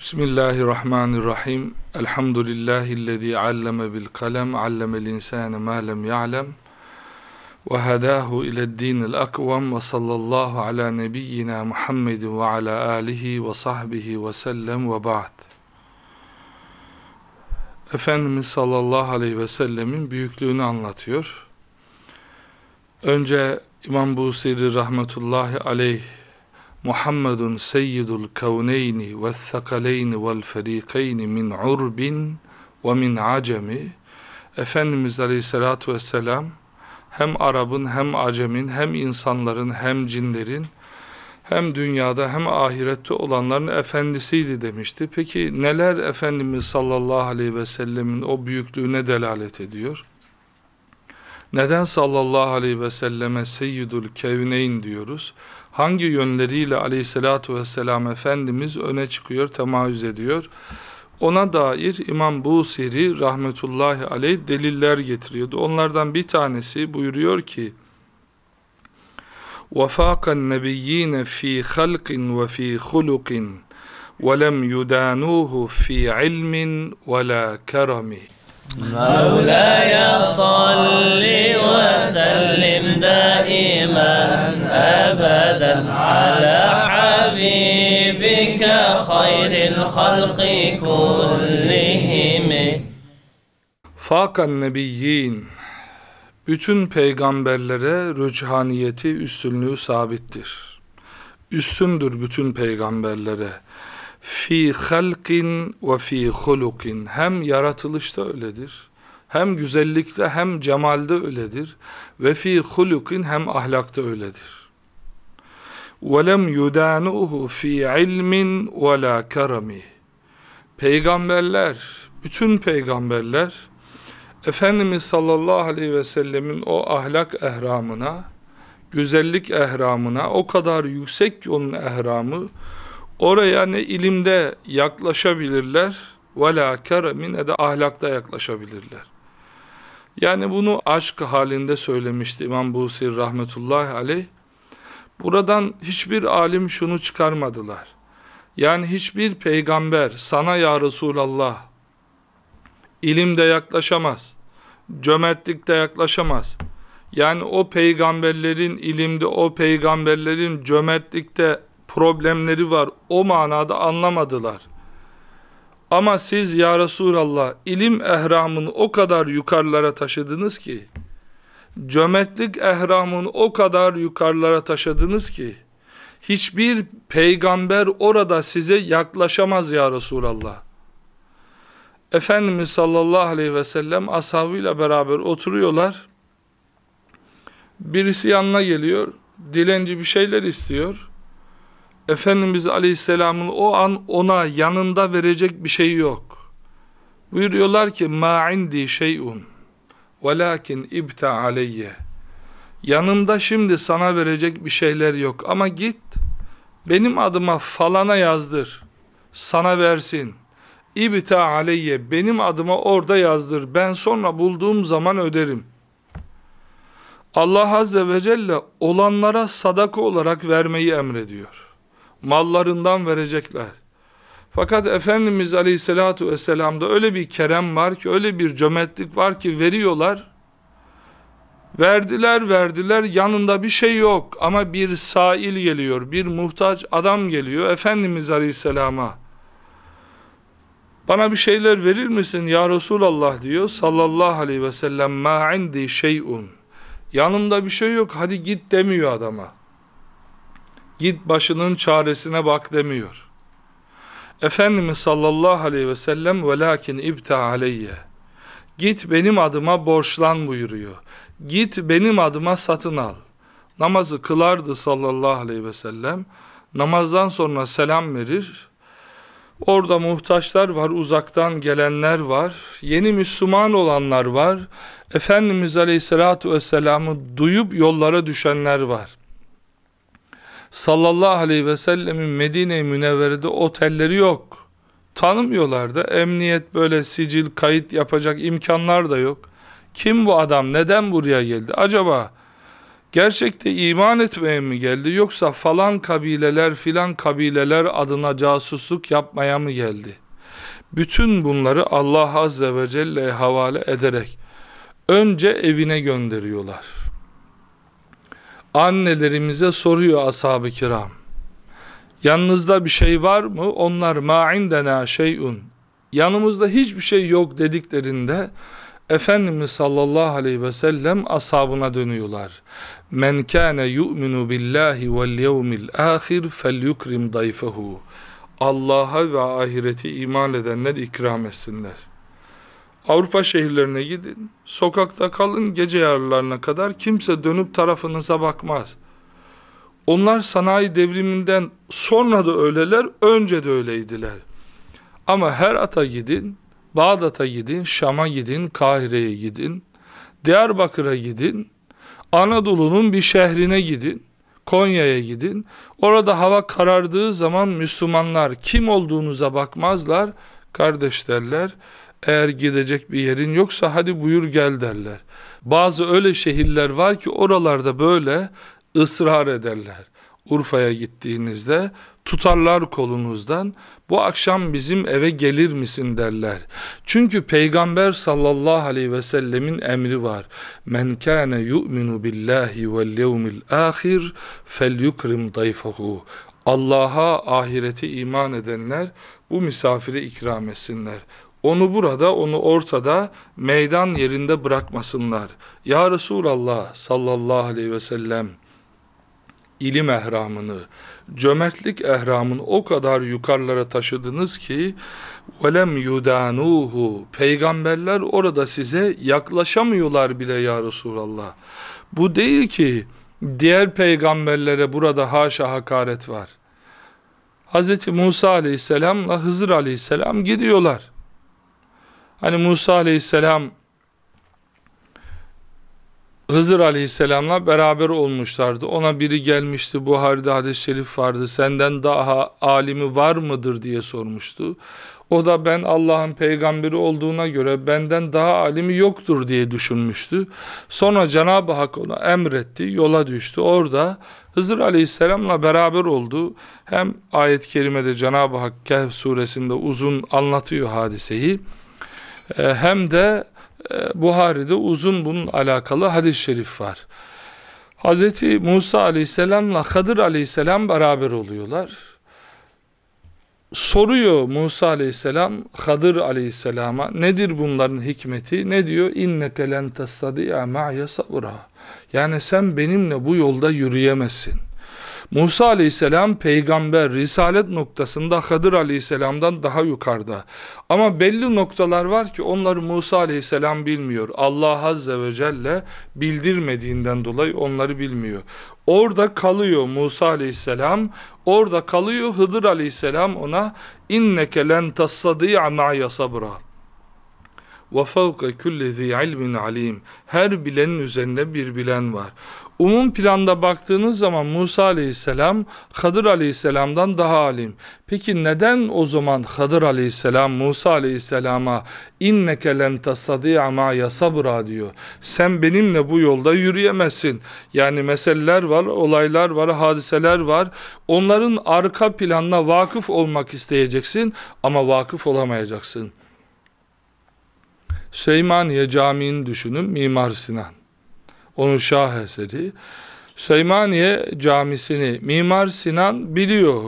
Bismillahirrahmanirrahim. Elhamdülillahillezî alleme bil kalem, allemel insâne mâ lem ya'lem. Ve hedâhu ile'd-dînil akvam ve sallallahu ala nebiyyina Muhammedin ve ala âlihi ve sahbihi ve sellem ve ba'd. Efendimiz sallallahu aleyhi ve sellemin büyüklüğünü anlatıyor. Önce İmam Busiri rahmetullahi aleyh Muhammedun seyyidul kavneyni ve sakaleyni vel ferikeyni min urbin ve min acemi Efendimiz Aleyhisselatü Vesselam hem Arap'ın hem Acem'in hem insanların hem cinlerin hem dünyada hem ahirette olanların efendisiydi demişti. Peki neler Efendimiz sallallahu aleyhi ve sellemin o büyüklüğüne delalet ediyor? Neden sallallahu aleyhi ve selleme seyyidul kevneyn diyoruz? hangi yönleriyle aleyhissalatü vesselam Efendimiz öne çıkıyor, temayüz ediyor. Ona dair İmam Busiri rahmetullahi aleyh deliller getiriyordu. Onlardan bir tanesi buyuruyor ki وَفَاقَ النَّبِيِّينَ ف۪ي خَلْقٍ وَف۪ي خُلُقٍ وَلَمْ يُدَانُوهُ ف۪ي عِلْمٍ وَلَا كَرَمٍ مولاي صل وسلم دائما ابدا على حبيبك خير الخلق كلهم Fakan nebiyyin bütün peygamberlere rüchaniyeti üstünlüğü sabittir. Üstündür bütün peygamberlere fi halkin ve fi hulukin hem yaratılışta öyledir hem güzellikte hem cemalde öyledir ve fi hulukin hem ahlakta öyledir. Ve lem yudanuhu fi ilmin ve la keremi peygamberler bütün peygamberler Efendimiz sallallahu aleyhi ve sellemin o ahlak ehramına güzellik ehramına o kadar yüksek ki onun ehramı Oraya ne ilimde yaklaşabilirler ve la keremin ne de ahlakta yaklaşabilirler. Yani bunu aşk halinde söylemişti İmam Busir rahmetullahi aleyh. Buradan hiçbir alim şunu çıkarmadılar. Yani hiçbir peygamber sana ya Resulallah ilimde yaklaşamaz, cömertlikte yaklaşamaz. Yani o peygamberlerin ilimde, o peygamberlerin cömertlikte problemleri var. O manada anlamadılar. Ama siz ya Resulallah ilim ehramını o kadar yukarılara taşıdınız ki, cömertlik ehramını o kadar yukarılara taşıdınız ki, hiçbir peygamber orada size yaklaşamaz ya Resulallah. Efendimiz sallallahu aleyhi ve sellem ashabıyla beraber oturuyorlar. Birisi yanına geliyor, dilenci bir şeyler istiyor. Efendimiz Aleyhisselam'ın o an ona yanında verecek bir şey yok. Buyuruyorlar ki ma indi şeyun velakin ibta aleyye. Yanımda şimdi sana verecek bir şeyler yok ama git benim adıma falana yazdır. Sana versin. İbta aleyye benim adıma orada yazdır. Ben sonra bulduğum zaman öderim. Allah Azze ve Celle olanlara sadaka olarak vermeyi emrediyor mallarından verecekler. Fakat Efendimiz Aleyhisselatü Vesselam'da öyle bir kerem var ki, öyle bir cömertlik var ki veriyorlar. Verdiler verdiler yanında bir şey yok ama bir sail geliyor, bir muhtaç adam geliyor Efendimiz Aleyhisselam'a. Bana bir şeyler verir misin ya Resulallah diyor sallallahu aleyhi ve sellem ma indi şeyun. Yanımda bir şey yok hadi git demiyor adama. Git başının çaresine bak demiyor. Efendimiz sallallahu aleyhi ve sellem velakin ibta aleyye. Git benim adıma borçlan buyuruyor. Git benim adıma satın al. Namazı kılardı sallallahu aleyhi ve sellem. Namazdan sonra selam verir. Orada muhtaçlar var, uzaktan gelenler var, yeni Müslüman olanlar var. Efendimiz Aleyhisselatü Vesselam'ı duyup yollara düşenler var sallallahu aleyhi ve sellemin Medine-i Münevvere'de otelleri yok. Tanımıyorlar da emniyet böyle sicil kayıt yapacak imkanlar da yok. Kim bu adam? Neden buraya geldi? Acaba gerçekte iman etmeye mi geldi yoksa falan kabileler filan kabileler adına casusluk yapmaya mı geldi? Bütün bunları Allah Azze ve Celle'ye havale ederek önce evine gönderiyorlar. Annelerimize soruyor ashab-ı kiram. Yanınızda bir şey var mı? Onlar ma indena şeyun. Yanımızda hiçbir şey yok dediklerinde Efendimiz sallallahu aleyhi ve sellem ashabına dönüyorlar. Men kana yu'minu billahi vel yevmil ahir felyukrim dayfehu. Allah'a ve ahireti iman edenler ikram etsinler. Avrupa şehirlerine gidin, sokakta kalın gece yarılarına kadar kimse dönüp tarafınıza bakmaz. Onlar sanayi devriminden sonra da öyleler, önce de öyleydiler. Ama her ata gidin, Bağdat'a gidin, Şam'a gidin, Kahire'ye gidin, Diyarbakır'a gidin, Anadolu'nun bir şehrine gidin, Konya'ya gidin. Orada hava karardığı zaman Müslümanlar kim olduğunuza bakmazlar, kardeş derler. Eğer gidecek bir yerin yoksa hadi buyur gel derler. Bazı öyle şehirler var ki oralarda böyle ısrar ederler. Urfa'ya gittiğinizde tutarlar kolunuzdan bu akşam bizim eve gelir misin derler. Çünkü Peygamber sallallahu aleyhi ve sellemin emri var. Men kâne yu'minu billahi vel yevmil ahir fel yukrim dayfahu. Allah'a ahireti iman edenler bu misafire ikram etsinler. Onu burada, onu ortada, meydan yerinde bırakmasınlar. Ya Resulallah sallallahu aleyhi ve sellem, ilim ehramını, cömertlik ehramını o kadar yukarılara taşıdınız ki velem yudanuhu peygamberler orada size yaklaşamıyorlar bile ya Resulallah. Bu değil ki diğer peygamberlere burada haşa hakaret var. Hz. Musa aleyhisselamla Hızır aleyhisselam gidiyorlar. Hani Musa aleyhisselam Hızır aleyhisselamla beraber olmuşlardı. Ona biri gelmişti. Buhari'de hadis-i şerif vardı. Senden daha alimi var mıdır diye sormuştu. O da ben Allah'ın peygamberi olduğuna göre benden daha alimi yoktur diye düşünmüştü. Sonra Cenab-ı Hak ona emretti, yola düştü. Orada Hızır aleyhisselamla beraber oldu. Hem ayet-i kerimede Cenab-ı Hak Kehf suresinde uzun anlatıyor hadiseyi. Ee, hem de e, Buhari'de uzun bunun alakalı hadis-i şerif var. Hz. Musa aleyhisselamla Kadir aleyhisselam beraber oluyorlar. Soruyor Musa aleyhisselam Kadir aleyhisselama nedir bunların hikmeti? Ne diyor? İnneke len tastadi'a ma'ya sabra. Yani sen benimle bu yolda yürüyemezsin. Musa aleyhisselam peygamber, risalet noktasında Kadir aleyhisselamdan daha yukarıda. Ama belli noktalar var ki onları Musa aleyhisselam bilmiyor. Allah azze ve celle bildirmediğinden dolayı onları bilmiyor. Orada kalıyor Musa aleyhisselam, orada kalıyor Hıdır aleyhisselam ona inneke len tassadi'a ma'ya sabra ve fevke kulli zi ilmin alim. Her bilenin üzerinde bir bilen var. Umum planda baktığınız zaman Musa aleyhisselam Kadir aleyhisselamdan daha alim. Peki neden o zaman Kadir aleyhisselam Musa aleyhisselama inneke len tastadi'a ma'ya sabra diyor. Sen benimle bu yolda yürüyemezsin. Yani meseleler var, olaylar var, hadiseler var. Onların arka planına vakıf olmak isteyeceksin ama vakıf olamayacaksın. Süleymaniye Camii'ni düşünün Mimar Sinan. Onun şah eseri. Süleymaniye Camisi'ni Mimar Sinan biliyor.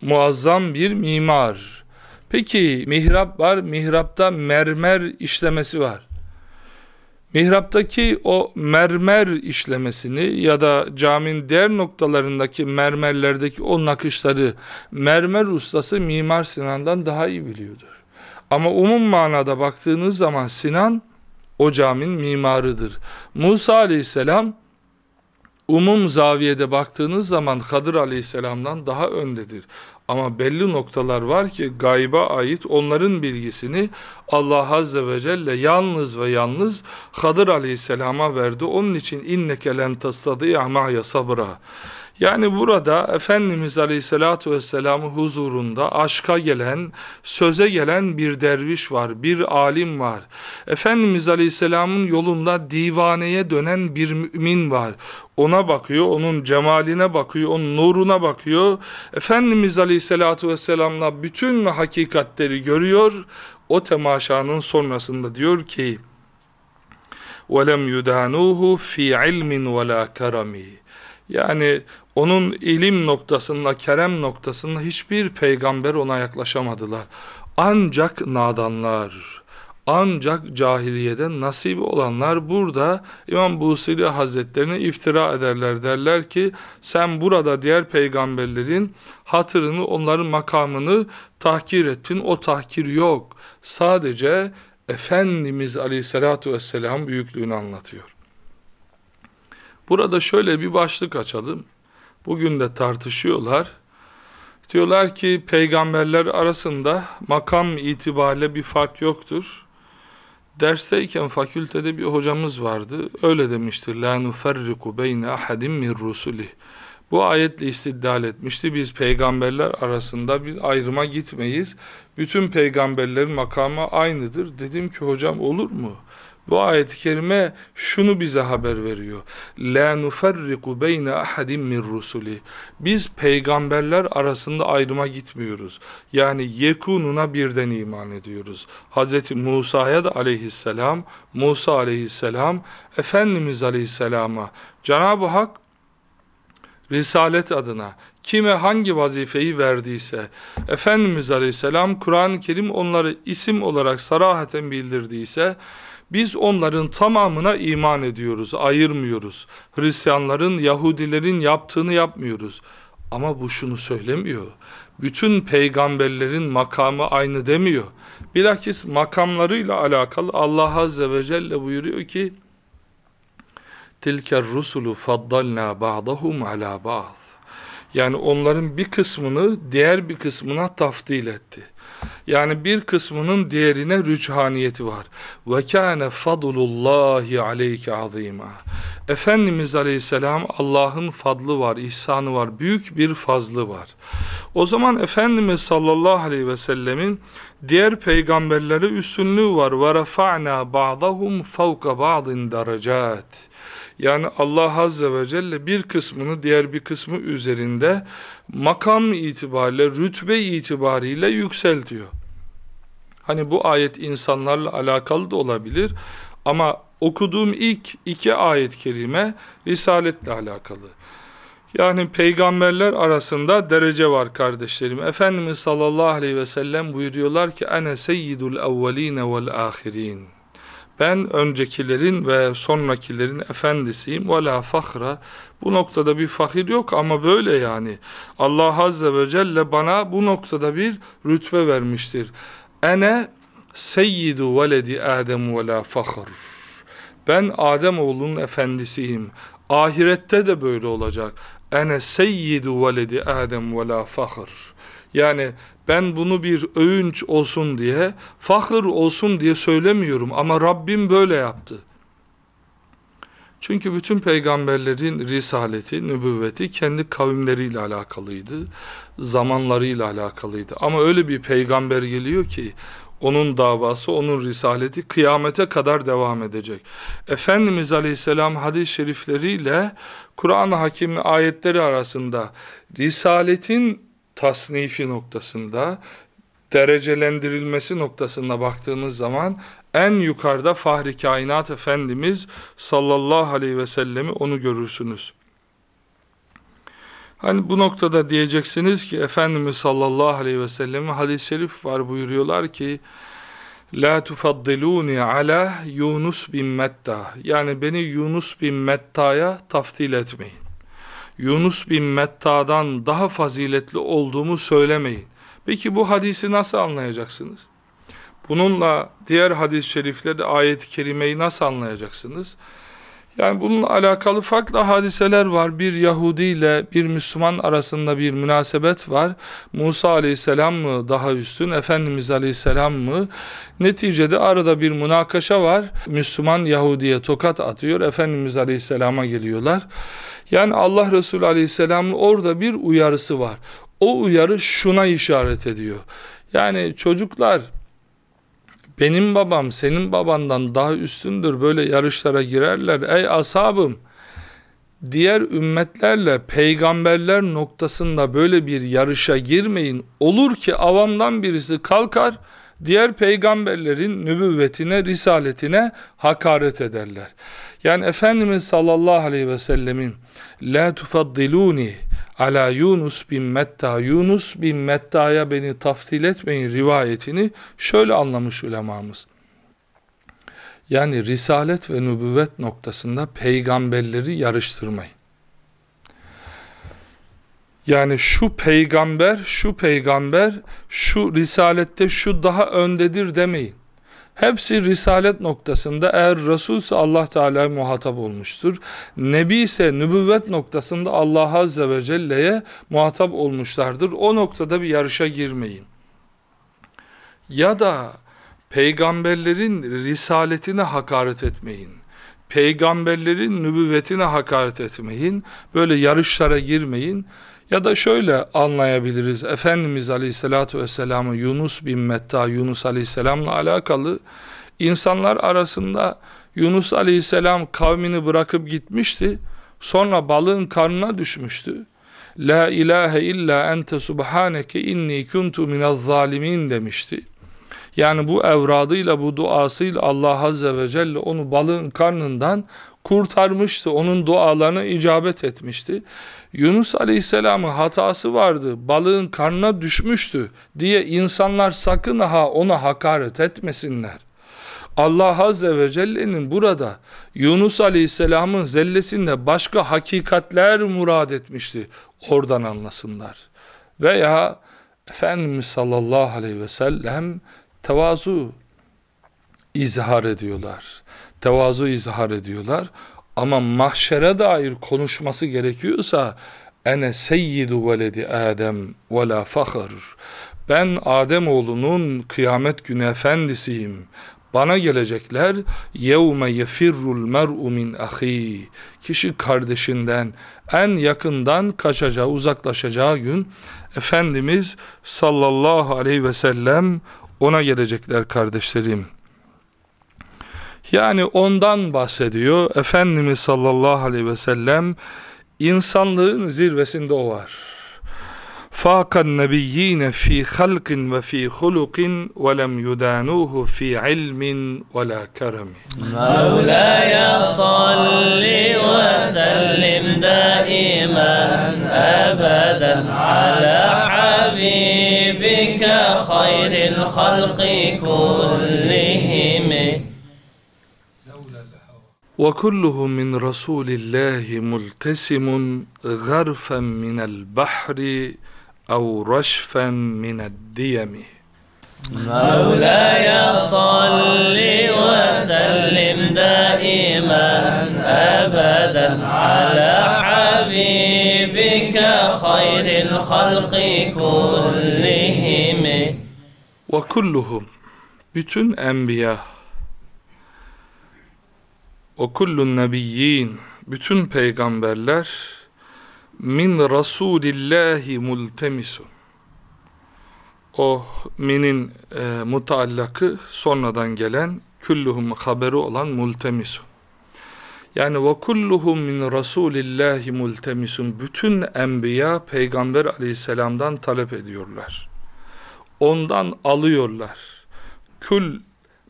Muazzam bir mimar. Peki mihrap var. Mihrapta mermer işlemesi var. Mihraptaki o mermer işlemesini ya da caminin diğer noktalarındaki mermerlerdeki o nakışları mermer ustası Mimar Sinan'dan daha iyi biliyordur. Ama umum manada baktığınız zaman Sinan o caminin mimarıdır. Musa aleyhisselam umum zaviyede baktığınız zaman Kadir aleyhisselamdan daha öndedir. Ama belli noktalar var ki gayba ait onların bilgisini Allah Azze ve Celle yalnız ve yalnız Kadir aleyhisselama verdi. Onun için inneke len tastadi'a ma'ya sabra. Yani burada Efendimiz Aleyhisselatü Vesselam'ın huzurunda aşka gelen, söze gelen bir derviş var, bir alim var. Efendimiz Aleyhisselam'ın yolunda divaneye dönen bir mümin var. Ona bakıyor, onun cemaline bakıyor, onun nuruna bakıyor. Efendimiz Aleyhisselatü Vesselam'la bütün hakikatleri görüyor. O temaşanın sonrasında diyor ki, وَلَمْ يُدَانُوهُ فِي عِلْمٍ وَلَا كَرَمٍ Yani onun ilim noktasında, kerem noktasında hiçbir peygamber ona yaklaşamadılar. Ancak nadanlar, ancak cahiliyeden nasibi olanlar burada İmam Busiri Hazretlerine iftira ederler. Derler ki sen burada diğer peygamberlerin hatırını, onların makamını tahkir ettin. O tahkir yok. Sadece Efendimiz Aleyhisselatü Vesselam büyüklüğünü anlatıyor. Burada şöyle bir başlık açalım. Bugün de tartışıyorlar. Diyorlar ki peygamberler arasında makam itibariyle bir fark yoktur. Dersteyken fakültede bir hocamız vardı. Öyle demiştir. La nuferriku beyne ahadim min rusulih. Bu ayetle istidlal etmişti. Biz peygamberler arasında bir ayrıma gitmeyiz. Bütün peygamberlerin makamı aynıdır. Dedim ki hocam olur mu? Bu ayet-i kerime şunu bize haber veriyor. La nuferriku beyne ahadim min rusuli. Biz peygamberler arasında ayrıma gitmiyoruz. Yani yekununa birden iman ediyoruz. Hz. Musa'ya da aleyhisselam, Musa aleyhisselam, Efendimiz aleyhisselama Cenab-ı Hak Risalet adına kime hangi vazifeyi verdiyse Efendimiz Aleyhisselam Kur'an-ı Kerim onları isim olarak sarahaten bildirdiyse biz onların tamamına iman ediyoruz, ayırmıyoruz. Hristiyanların, Yahudilerin yaptığını yapmıyoruz. Ama bu şunu söylemiyor. Bütün peygamberlerin makamı aynı demiyor. Bilakis makamlarıyla alakalı Allah Azze ve Celle buyuruyor ki tilker rusulu faddalna ba'dahum ala ba'd. Yani onların bir kısmını diğer bir kısmına taftil etti. Yani bir kısmının diğerine rüçhaniyeti var. Ve kâne fadlullahi aleyke azîmâ. Efendimiz Aleyhisselam Allah'ın fadlı var, ihsanı var, büyük bir fazlı var. O zaman Efendimiz sallallahu aleyhi ve sellemin diğer peygamberlere üstünlüğü var. Ve rafa'na ba'dahum fawqa ba'din derecat. Yani Allah Azze ve Celle bir kısmını diğer bir kısmı üzerinde makam itibariyle, rütbe itibariyle yükseltiyor. Hani bu ayet insanlarla alakalı da olabilir ama okuduğum ilk iki ayet-i kerime Risaletle alakalı. Yani peygamberler arasında derece var kardeşlerim. Efendimiz sallallahu aleyhi ve sellem buyuruyorlar ki ene seyyidul evveline vel ahirin. Ben öncekilerin ve sonrakilerin efendisiyim. Ve la fahra. Bu noktada bir fakir yok ama böyle yani. Allah Azze ve Celle bana bu noktada bir rütbe vermiştir. Ene seyyidu veledi Adem ve la fahr. Ben Adem oğlunun efendisiyim. Ahirette de böyle olacak. Ene seyyidu veledi Adem ve la fahr. Yani ben bunu bir övünç olsun diye, fahır olsun diye söylemiyorum ama Rabbim böyle yaptı. Çünkü bütün peygamberlerin risaleti, nübüvveti kendi kavimleriyle alakalıydı, zamanlarıyla alakalıydı. Ama öyle bir peygamber geliyor ki, onun davası, onun risaleti kıyamete kadar devam edecek. Efendimiz Aleyhisselam hadis-i şerifleriyle Kur'an-ı Hakim ayetleri arasında risaletin tasnifi noktasında, derecelendirilmesi noktasında baktığınız zaman en yukarıda Fahri Kainat Efendimiz sallallahu aleyhi ve sellemi onu görürsünüz. Hani bu noktada diyeceksiniz ki Efendimiz sallallahu aleyhi ve sellem hadis-i şerif var buyuruyorlar ki La tufaddiluni ala Yunus bin Metta yani beni Yunus bin Metta'ya taftil etmeyin. Yunus bin Metta'dan daha faziletli olduğumu söylemeyin. Peki bu hadisi nasıl anlayacaksınız? Bununla diğer hadis-i şerifleri ayet-i kerimeyi nasıl anlayacaksınız? Yani bununla alakalı farklı hadiseler var. Bir Yahudi ile bir Müslüman arasında bir münasebet var. Musa aleyhisselam mı daha üstün, Efendimiz aleyhisselam mı? Neticede arada bir münakaşa var. Müslüman Yahudi'ye tokat atıyor, Efendimiz aleyhisselama geliyorlar. Yani Allah Resulü Aleyhisselam'ın orada bir uyarısı var. O uyarı şuna işaret ediyor. Yani çocuklar benim babam senin babandan daha üstündür böyle yarışlara girerler. Ey ashabım diğer ümmetlerle peygamberler noktasında böyle bir yarışa girmeyin. Olur ki avamdan birisi kalkar diğer peygamberlerin nübüvvetine, risaletine hakaret ederler. Yani Efendimiz sallallahu aleyhi ve sellemin La tufaddiluni ala Yunus bin Metta Yunus bin Metta'ya beni taftil etmeyin rivayetini şöyle anlamış ulemamız. Yani risalet ve nübüvvet noktasında peygamberleri yarıştırmayın. Yani şu peygamber, şu peygamber, şu risalette şu daha öndedir demeyin. Hepsi risalet noktasında eğer Resulse Allah Teala muhatap olmuştur. Nebi ise nübüvvet noktasında Allah Azze ve Celle'ye muhatap olmuşlardır. O noktada bir yarışa girmeyin. Ya da peygamberlerin risaletine hakaret etmeyin. Peygamberlerin nübüvvetine hakaret etmeyin. Böyle yarışlara girmeyin. Ya da şöyle anlayabiliriz. Efendimiz Aleyhisselatü Vesselam'ı Yunus bin Metta, Yunus Aleyhisselam'la alakalı insanlar arasında Yunus Aleyhisselam kavmini bırakıp gitmişti. Sonra balığın karnına düşmüştü. La ilahe illa ente subhaneke inni kuntu minez zalimin demişti. Yani bu evradıyla, bu duasıyla Allah Azze ve Celle onu balığın karnından kurtarmıştı. Onun dualarına icabet etmişti. Yunus Aleyhisselam'ın hatası vardı. Balığın karnına düşmüştü diye insanlar sakın ha ona hakaret etmesinler. Allah Azze ve Celle'nin burada Yunus Aleyhisselam'ın zellesinde başka hakikatler murad etmişti. Oradan anlasınlar. Veya Efendimiz sallallahu aleyhi ve sellem tevazu izhar ediyorlar. Tevazu izhar ediyorlar. Ama mahşere dair konuşması gerekiyorsa ene seyyidu veledi Adem ve la fakhr. Ben Adem oğlunun kıyamet günü efendisiyim. Bana gelecekler yevme yefirrul mer'u min ahi. Kişi kardeşinden en yakından kaçacağı, uzaklaşacağı gün Efendimiz sallallahu aleyhi ve sellem ona gelecekler kardeşlerim. Yani ondan bahsediyor. Efendimiz sallallahu aleyhi ve sellem insanlığın zirvesinde o var. Fakan nebiyyine fi halkin ve fi hulukin ve lem yudanuhu fi ilmin ve la kerem. Mevlaya salli ve sellim daimen ebeden ala habibike hayril halki kullihim. وكله من رسول الله ملتسم غرفا من البحر أو رشفا من الديم مولاي صل وسلم دائما ابدا على حبيبك خير الخلق كلهم وكلهم bütün enbiya o kullun nebiyyin bütün peygamberler min rasulillahi multemisun. O minin e, mutallakı sonradan gelen külluhum haberi olan multemisun. Yani ve kulluhum min rasulillahi multemisun. Bütün enbiya peygamber aleyhisselamdan talep ediyorlar. Ondan alıyorlar. Kül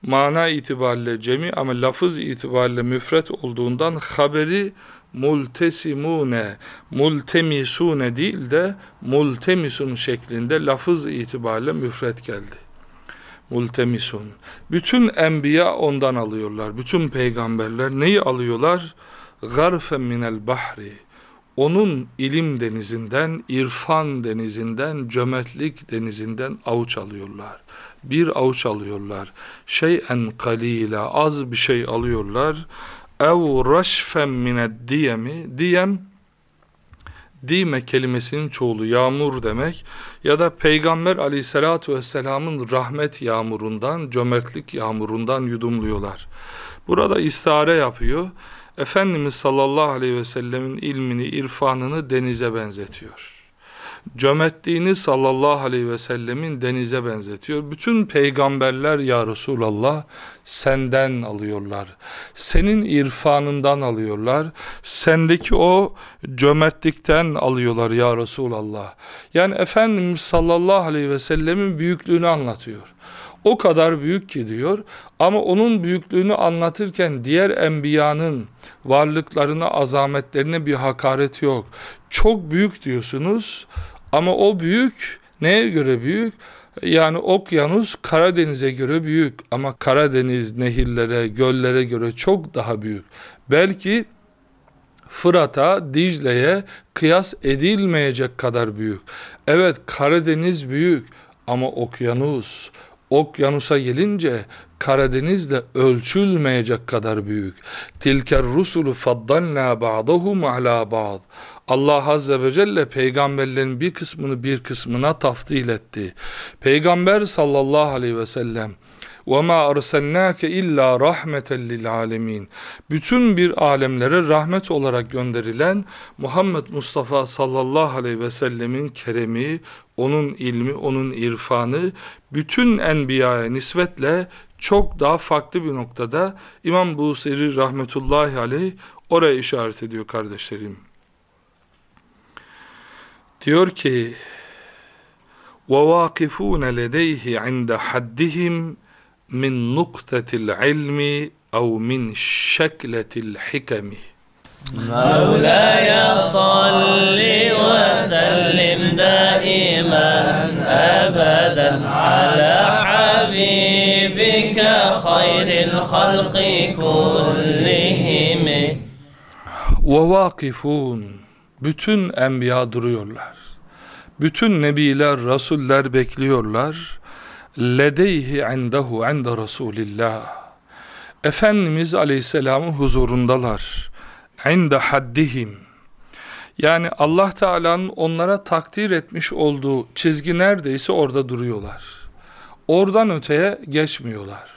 mana itibariyle cemi ama lafız itibariyle müfret olduğundan haberi multesimune, multemisune değil de multemisun şeklinde lafız itibariyle müfret geldi. Multemisun. Bütün enbiya ondan alıyorlar. Bütün peygamberler neyi alıyorlar? Garfen minel bahri. Onun ilim denizinden, irfan denizinden, cömertlik denizinden avuç alıyorlar bir avuç alıyorlar. Şeyen kalila az bir şey alıyorlar. Ev raşfen mined diyemi diyem dime kelimesinin çoğulu yağmur demek ya da peygamber aleyhissalatu vesselamın rahmet yağmurundan cömertlik yağmurundan yudumluyorlar. Burada istare yapıyor. Efendimiz sallallahu aleyhi ve sellemin ilmini, irfanını denize benzetiyor cömertliğini sallallahu aleyhi ve sellemin denize benzetiyor. Bütün peygamberler ya Resulallah senden alıyorlar. Senin irfanından alıyorlar. Sendeki o cömertlikten alıyorlar ya Resulallah. Yani Efendimiz sallallahu aleyhi ve sellemin büyüklüğünü anlatıyor. O kadar büyük ki diyor ama onun büyüklüğünü anlatırken diğer enbiyanın varlıklarına, azametlerine bir hakaret yok. Çok büyük diyorsunuz ama o büyük, neye göre büyük? Yani okyanus Karadeniz'e göre büyük ama Karadeniz nehirlere, göllere göre çok daha büyük. Belki Fırat'a, Dicle'ye kıyas edilmeyecek kadar büyük. Evet Karadeniz büyük ama okyanus, okyanusa gelince Karadeniz'le ölçülmeyecek kadar büyük. Tilker rusulu faddalna ba'dahum ala ba'd. Allah Azze ve Celle peygamberlerin bir kısmını bir kısmına taftil etti. Peygamber sallallahu aleyhi ve sellem وَمَا أَرْسَلْنَاكَ اِلَّا رَحْمَةً لِلْعَالَمِينَ Bütün bir alemlere rahmet olarak gönderilen Muhammed Mustafa sallallahu aleyhi ve sellemin keremi, onun ilmi, onun irfanı bütün enbiyaya nispetle çok daha farklı bir noktada İmam Busiri rahmetullahi aleyh oraya işaret ediyor kardeşlerim. Diyor ki وَوَاقِفُونَ لَدَيْهِ عِنْدَ حَدِّهِمْ مِنْ نُقْتَةِ الْعِلْمِ أَوْ مِنْ شَكْلَةِ الْحِكَمِ مولاي صل وسلم دائما أبدا على حبيبك خير الخلق كلهم. وَوَاقِفُونَ. Bütün enbiya duruyorlar. Bütün nebiler, rasuller bekliyorlar. Ledeyhi indehu inde Resulillah. Efendimiz Aleyhisselam'ın huzurundalar. İnde haddihim. Yani Allah Teala'nın onlara takdir etmiş olduğu çizgi neredeyse orada duruyorlar. Oradan öteye geçmiyorlar.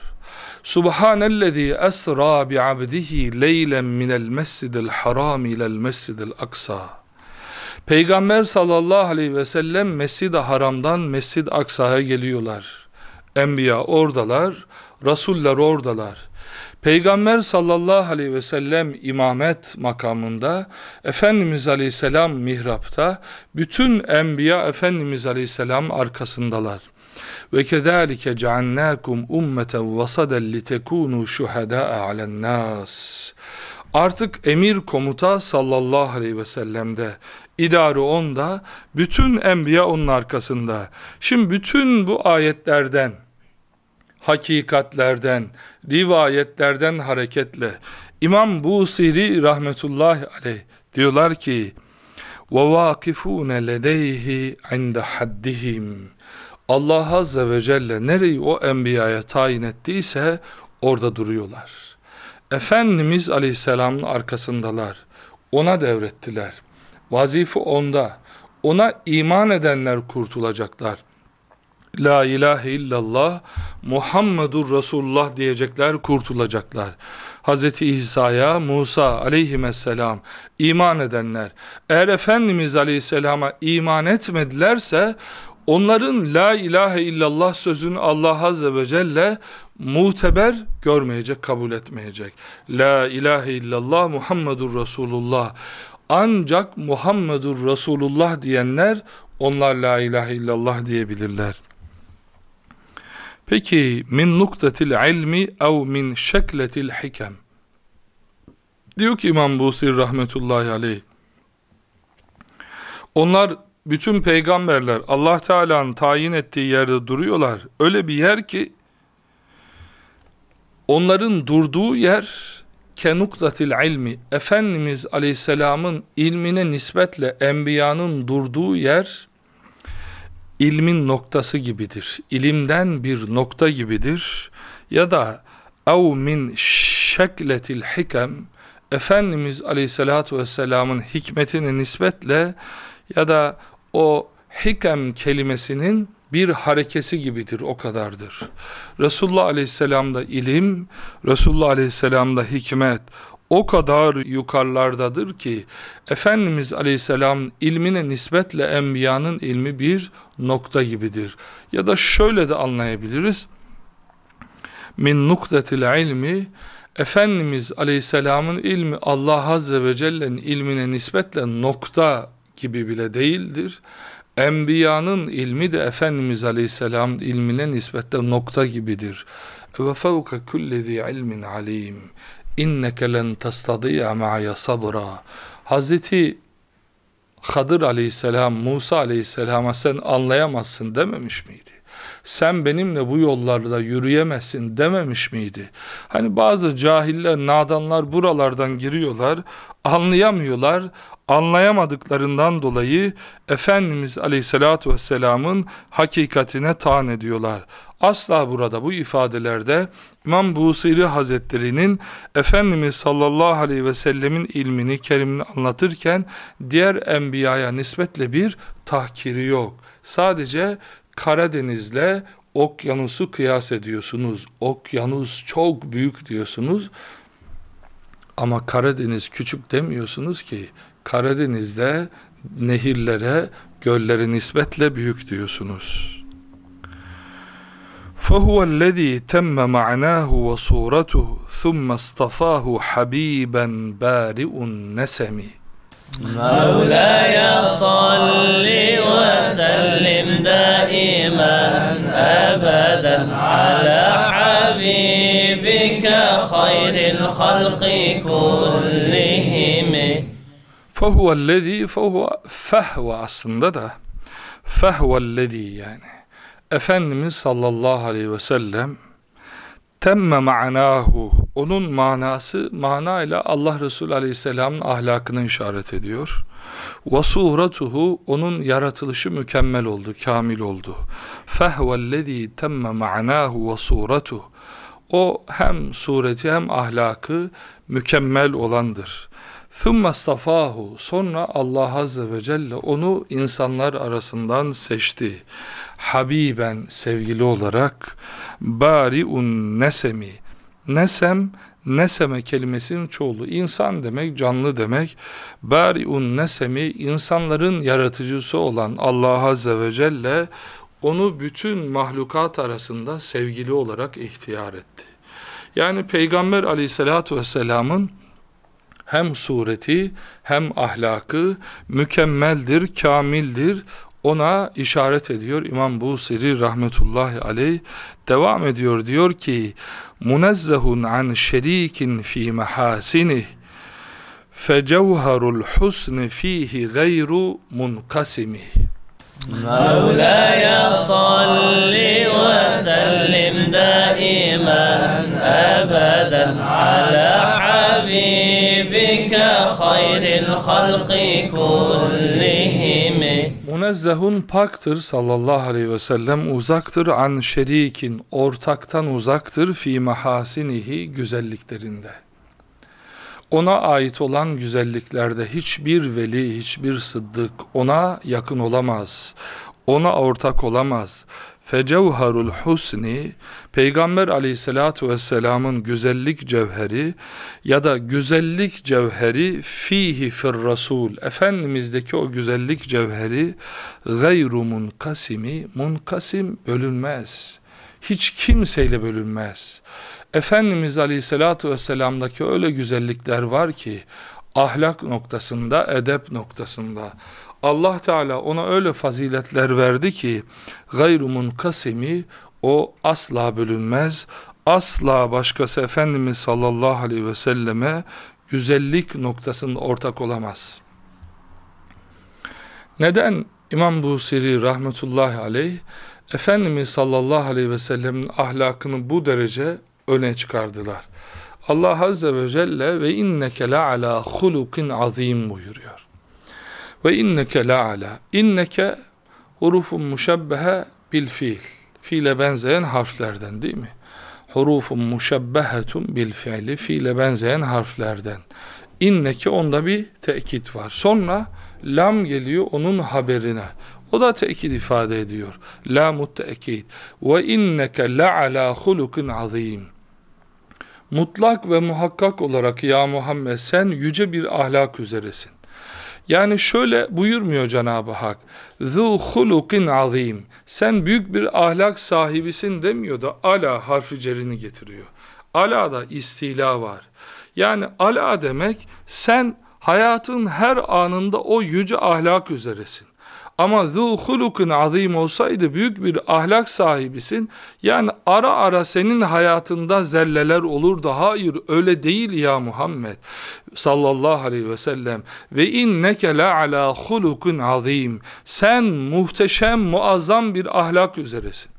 Subhanellezi esra bi abdihi leylen minel mescidil haram ilel mescidil aksa. Peygamber sallallahu aleyhi ve sellem Mescid-i Haram'dan Mescid-i Aksa'ya geliyorlar. Enbiya oradalar, Rasuller oradalar. Peygamber sallallahu aleyhi ve sellem imamet makamında, Efendimiz aleyhisselam mihrapta, bütün enbiya Efendimiz aleyhisselam arkasındalar. Ve kezalike cealnakum ummeten vasaden litekunu şuhada'a alen nas. Artık emir komuta sallallahu aleyhi ve sellem'de, idare onda, bütün enbiya onun arkasında. Şimdi bütün bu ayetlerden, hakikatlerden, rivayetlerden hareketle İmam Busiri rahmetullahi aleyh diyorlar ki وَوَاقِفُونَ لَدَيْهِ عِنْدَ حَدِّهِمْ Allah Azze ve Celle nereyi o enbiyaya tayin ettiyse orada duruyorlar. Efendimiz Aleyhisselam'ın arkasındalar. Ona devrettiler. Vazife onda. Ona iman edenler kurtulacaklar. La ilahe illallah Muhammedur Resulullah diyecekler kurtulacaklar. Hz. İsa'ya Musa aleyhisselam iman edenler eğer Efendimiz aleyhisselama iman etmedilerse onların la ilahe illallah sözünü Allah azze ve celle muteber görmeyecek, kabul etmeyecek. La ilahe illallah Muhammedur Resulullah. Ancak Muhammedur Resulullah diyenler onlar la ilahe illallah diyebilirler. Peki min nuktetil ilmi ev min şekletil hikem. Diyor ki İmam Busir rahmetullahi aleyh. Onlar bütün peygamberler Allah Teala'nın tayin ettiği yerde duruyorlar. Öyle bir yer ki onların durduğu yer kenuktatil ilmi Efendimiz Aleyhisselam'ın ilmine nispetle enbiyanın durduğu yer ilmin noktası gibidir. İlimden bir nokta gibidir. Ya da ev min şekletil hikem Efendimiz Aleyhisselatü Vesselam'ın hikmetine nispetle ya da o hikem kelimesinin bir harekesi gibidir, o kadardır. Resulullah Aleyhisselam'da ilim, Resulullah Aleyhisselam'da hikmet, o kadar yukarılardadır ki Efendimiz Aleyhisselam ilmine nispetle enbiyanın ilmi bir nokta gibidir. Ya da şöyle de anlayabiliriz. Min nuktetil ilmi Efendimiz Aleyhisselam'ın ilmi Allah Azze ve Celle'nin ilmine nispetle nokta gibi bile değildir. Enbiyanın ilmi de Efendimiz Aleyhisselam ilmine nispetle nokta gibidir. Ve fevke kullezi ilmin alim. İnneke len tastadi'a ma'ya sabra. Hazreti Hadır Aleyhisselam, Musa Aleyhisselam'a sen anlayamazsın dememiş miydi? sen benimle bu yollarda yürüyemezsin dememiş miydi? Hani bazı cahiller, nadanlar buralardan giriyorlar, anlayamıyorlar, anlayamadıklarından dolayı Efendimiz Aleyhisselatü Vesselam'ın hakikatine taan ediyorlar. Asla burada bu ifadelerde İmam Busiri Hazretleri'nin Efendimiz sallallahu aleyhi ve sellemin ilmini, kerimini anlatırken diğer enbiyaya nispetle bir tahkiri yok. Sadece Karadeniz'le okyanusu kıyas ediyorsunuz. Okyanus çok büyük diyorsunuz. Ama Karadeniz küçük demiyorsunuz ki. Karadeniz'de nehirlere, göllere nispetle büyük diyorsunuz. فهو الذي تم معناه وصورته ثم اصطفاه حبيبا بارئ النسم مولاي صل وسلم دائما أبدا على حبيبك خير الخلق كلهم Fehuvellezî fehuve fehve aslında da fehuvellezî yani. Efendimiz sallallahu aleyhi ve sellem temme ma'nahu onun manası mana Allah Resulü aleyhisselamın ahlakını işaret ediyor. Ve suratuhu onun yaratılışı mükemmel oldu, kamil oldu. Fehvellezî temme ma'nahu ve suratuhu o hem sureti hem ahlakı mükemmel olandır. ثُمَّ اسْتَفَاهُ Sonra Allah Azze ve Celle onu insanlar arasından seçti. Habiben sevgili olarak bari'un nesemi nesem neseme kelimesinin çoğulu insan demek canlı demek bari'un nesemi insanların yaratıcısı olan Allah Azze ve Celle onu bütün mahlukat arasında sevgili olarak ihtiyar etti. Yani Peygamber aleyhissalatü vesselamın hem sureti hem ahlakı mükemmeldir, kamildir. Ona işaret ediyor İmam Busiri rahmetullahi aleyh devam ediyor diyor ki munezzehun an şerikin fi mahasinih fecevherul husn fihi gayru munkasimih مولاي صل وسلم دائما أبدا على حبيبك خير الخلق كلهم Munezzehun paktır sallallahu aleyhi ve sellem uzaktır an şerikin ortaktan uzaktır fi mahasinihi güzelliklerinde. Ona ait olan güzelliklerde hiçbir veli, hiçbir sıddık ona yakın olamaz. Ona ortak olamaz. Fecevharul husni Peygamber aleyhissalatu vesselamın güzellik cevheri ya da güzellik cevheri fihi fir rasul Efendimiz'deki o güzellik cevheri gayru munkasimi munkasim bölünmez. Hiç kimseyle bölünmez. Efendimiz Aleyhisselatü Vesselam'daki öyle güzellikler var ki ahlak noktasında, edep noktasında Allah Teala ona öyle faziletler verdi ki gayrumun kasimi o asla bölünmez, asla başkası Efendimiz sallallahu aleyhi ve selleme güzellik noktasında ortak olamaz. Neden İmam Busiri rahmetullahi aleyh Efendimiz sallallahu aleyhi ve sellemin ahlakını bu derece öne çıkardılar. Allah Azze ve Celle ve inneke la ala hulukin azim buyuruyor. Ve inneke la ala. İnneke hurufun muşebbehe bil fiil. Fiile benzeyen harflerden değil mi? Hurufun muşebbehetun bil fiili. Fiile benzeyen harflerden. İnneke onda bir tekit var. Sonra lam geliyor onun haberine. O da tekit ifade ediyor. La muttekid. Ve inneke la ala hulukin azim. mutlak ve muhakkak olarak ya Muhammed sen yüce bir ahlak üzeresin. Yani şöyle buyurmuyor Cenab-ı Hak. Zu hulukin azim. Sen büyük bir ahlak sahibisin demiyor da ala harfi cerini getiriyor. Ala da istila var. Yani ala demek sen hayatın her anında o yüce ahlak üzeresin. Ama zu hulukun azim olsaydı büyük bir ahlak sahibisin. Yani ara ara senin hayatında zelleler olur da hayır öyle değil ya Muhammed sallallahu aleyhi ve sellem. Ve inneke la ala hulukun azim. Sen muhteşem muazzam bir ahlak üzeresin.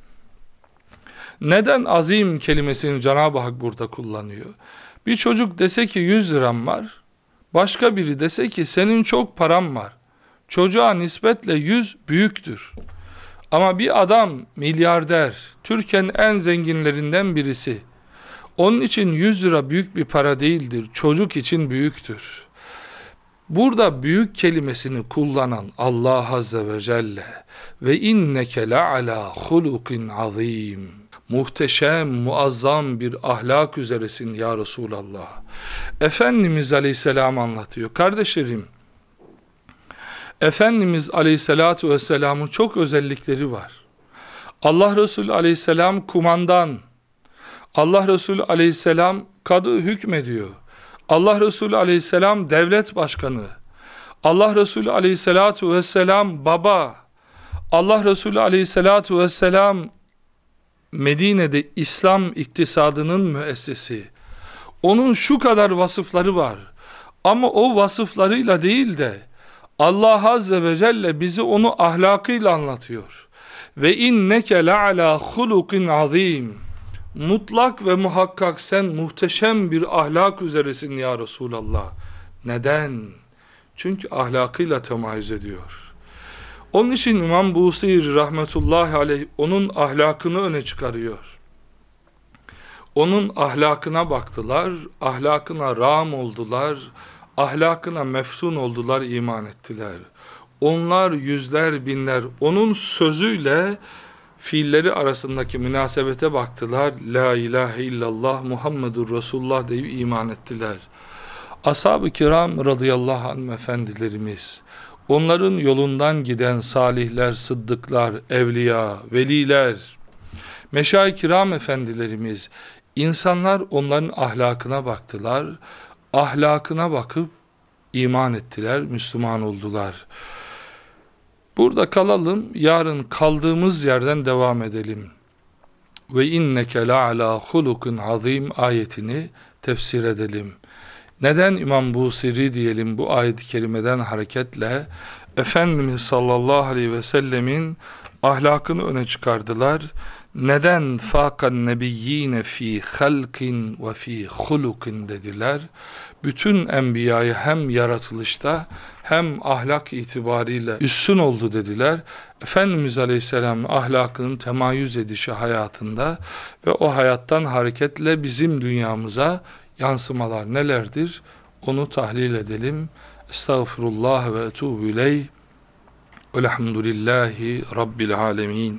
Neden azim kelimesini Cenab-ı Hak burada kullanıyor? Bir çocuk dese ki 100 liram var. Başka biri dese ki senin çok param var çocuğa nispetle yüz büyüktür. Ama bir adam milyarder, Türkiye'nin en zenginlerinden birisi. Onun için 100 lira büyük bir para değildir. Çocuk için büyüktür. Burada büyük kelimesini kullanan Allah Azze ve Celle ve inneke la ala hulukin azim. Muhteşem, muazzam bir ahlak üzeresin ya Resulallah. Efendimiz Aleyhisselam anlatıyor. Kardeşlerim, Efendimiz Aleyhisselatü Vesselam'ın çok özellikleri var. Allah Resulü Aleyhisselam kumandan, Allah Resulü Aleyhisselam kadı hükmediyor. Allah Resulü Aleyhisselam devlet başkanı, Allah Resulü Aleyhisselatü Vesselam baba, Allah Resulü Aleyhisselatü Vesselam Medine'de İslam iktisadının müessesi. Onun şu kadar vasıfları var. Ama o vasıflarıyla değil de Allah Azze ve Celle bizi onu ahlakıyla anlatıyor. Ve inneke le'ala hulukin azim. Mutlak ve muhakkak sen muhteşem bir ahlak üzeresin ya Resulallah. Neden? Çünkü ahlakıyla temayüz ediyor. Onun için İmam Busir rahmetullahi aleyh onun ahlakını öne çıkarıyor. Onun ahlakına baktılar, ahlakına ram oldular, ahlakına mefsun oldular, iman ettiler. Onlar yüzler, binler, onun sözüyle fiilleri arasındaki münasebete baktılar. La ilahe illallah Muhammedur Resulullah deyip iman ettiler. Ashab-ı kiram radıyallahu anh efendilerimiz, onların yolundan giden salihler, sıddıklar, evliya, veliler, meşayih kiram efendilerimiz, insanlar onların ahlakına baktılar ahlakına bakıp iman ettiler, Müslüman oldular. Burada kalalım, yarın kaldığımız yerden devam edelim. Ve inneke la ala hulukun azim ayetini tefsir edelim. Neden İmam Busiri diyelim bu ayet-i kerimeden hareketle Efendimiz sallallahu aleyhi ve sellemin ahlakını öne çıkardılar. Neden fakan nebiyyine fi halkin ve fi hulukin dediler? Bütün enbiyayı hem yaratılışta hem ahlak itibariyle üstün oldu dediler. Efendimiz Aleyhisselam ahlakının temayüz edişi hayatında ve o hayattan hareketle bizim dünyamıza yansımalar nelerdir? Onu tahlil edelim. Estağfurullah ve etubu ileyh. Velhamdülillahi Rabbil alemin.